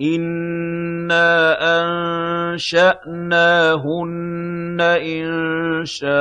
إِنَّا أَنشَأْنَاهُنَّ إِنشَاءً